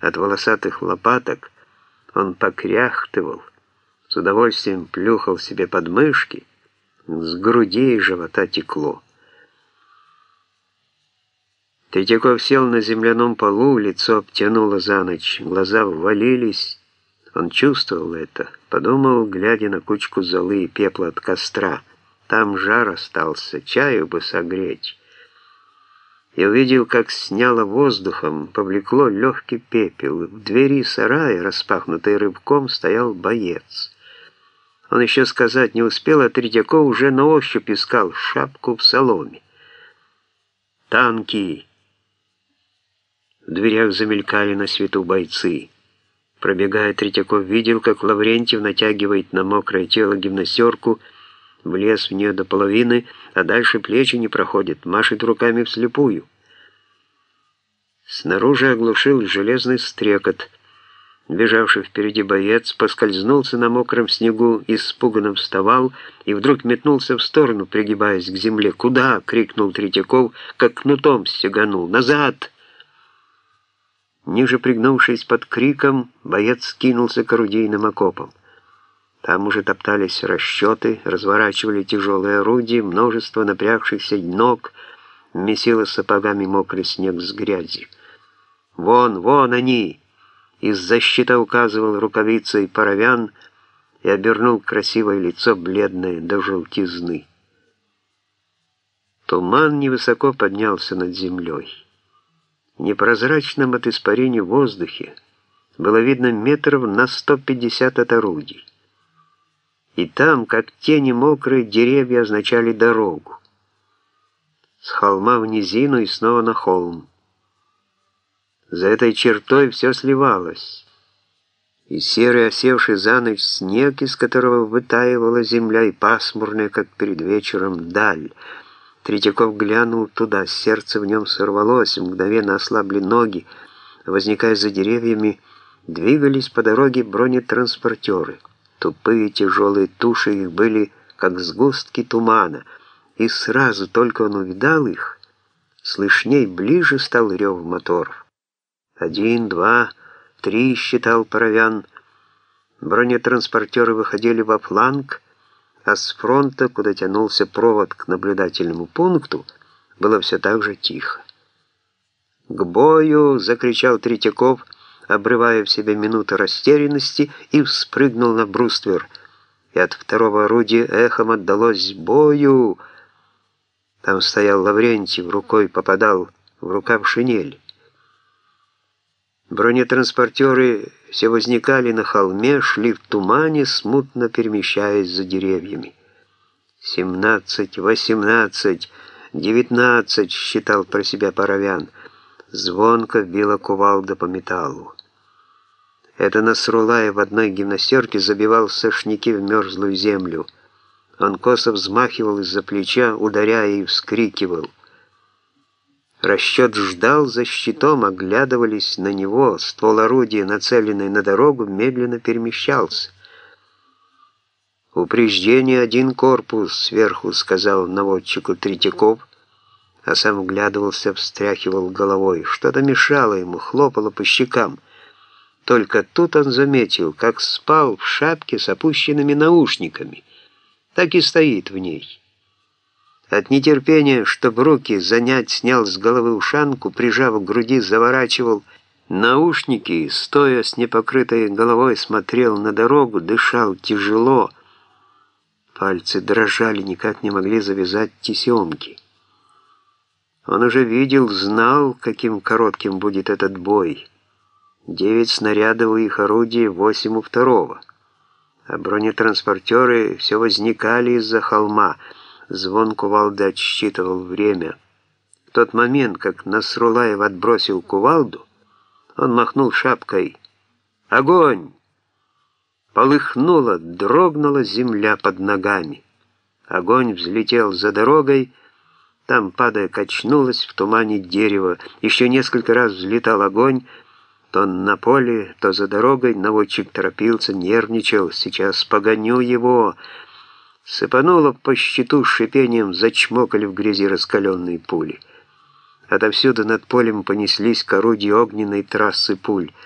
от волосатых лопаток, он покряхтывал, с удовольствием плюхал себе подмышки, с груди и живота текло. Третьяков сел на земляном полу, лицо обтянуло за ночь, глаза ввалились. Он чувствовал это, подумал, глядя на кучку золы и пепла от костра. Там жар остался, чаю бы согреть. Я увидел, как сняло воздухом, повлекло легкий пепел. В двери сарая, распахнутой рыбком, стоял боец. Он еще сказать не успел, а Третьяков уже на ощупь искал шапку в соломе. «Танки!» В дверях замелькали на свету бойцы. Пробегая, Третьяков видел, как Лаврентьев натягивает на мокрое тело гимнастерку, влез в нее до половины, а дальше плечи не проходит, машет руками вслепую. Снаружи оглушил железный стрекот. Бежавший впереди боец поскользнулся на мокром снегу, испуганно вставал и вдруг метнулся в сторону, пригибаясь к земле. «Куда?» — крикнул Третьяков, как кнутом стеганул. «Назад!» Ниже пригнувшись под криком, боец кинулся к орудийным окопам. Там уже топтались расчеты, разворачивали тяжелые орудия, множество напрягшихся ног месило сапогами мокрый снег с грязью. «Вон, вон они!» Из-за щита указывал рукавицей паровян и обернул красивое лицо, бледное до желтизны. Туман невысоко поднялся над землей. В непрозрачном от испарения воздухе было видно метров на 150 от орудий. И там, как тени мокрые, деревья означали дорогу. С холма в низину и снова на холм. За этой чертой все сливалось. И серый осевший за ночь снег, из которого вытаивала земля, и пасмурная, как перед вечером, даль. Третьяков глянул туда, сердце в нем сорвалось, мгновенно ослабли ноги. Возникая за деревьями, двигались по дороге бронетранспортеры. Тупые тяжелые туши их были, как сгустки тумана, и сразу только он увидал их, слышней ближе стал рев моторов. Один, два, три, считал Паровян. Бронетранспортеры выходили во фланг, а с фронта, куда тянулся провод к наблюдательному пункту, было все так же тихо. «К бою!» — закричал Третьяков, обрывая в себе минуту растерянности, и вспрыгнул на бруствер. И от второго орудия эхом отдалось «бою!» Там стоял Лаврентьев, рукой попадал в рукав шинель. Бронетранспортеры все возникали на холме, шли в тумане, смутно перемещаясь за деревьями. «Семнадцать, восемнадцать, девятнадцать», — считал про себя Паровян. Звонко била кувалда по металлу. Это Насрулаев в одной гимнастерке забивал сошники в мерзлую землю. Он косо взмахивал из-за плеча, ударяя и вскрикивал. Расчет ждал за щитом, оглядывались на него. Ствол орудия, нацеленный на дорогу, медленно перемещался. «Упреждение один корпус сверху», — сказал наводчику Третьяков, а сам вглядывался, встряхивал головой. Что-то мешало ему, хлопало по щекам. Только тут он заметил, как спал в шапке с опущенными наушниками. Так и стоит в ней. От нетерпения, чтобы руки занять, снял с головы ушанку, прижав к груди, заворачивал наушники, стоя с непокрытой головой, смотрел на дорогу, дышал тяжело. Пальцы дрожали, никак не могли завязать тесемки. Он уже видел, знал, каким коротким будет этот бой. Девять снарядов у их орудий, восемь у второго. А бронетранспортеры все возникали из-за холма — Звон кувалды отсчитывал время. В тот момент, как Насрулаев отбросил кувалду, он махнул шапкой. «Огонь!» Полыхнула, дрогнула земля под ногами. Огонь взлетел за дорогой, там, падая, качнулось в тумане дерево. Еще несколько раз взлетал огонь, то на поле, то за дорогой. Наводчик торопился, нервничал. «Сейчас погоню его!» Сыпануло по щиту шипением, зачмокали в грязи раскаленные пули. Отовсюду над полем понеслись к орудию огненной трассы пуль —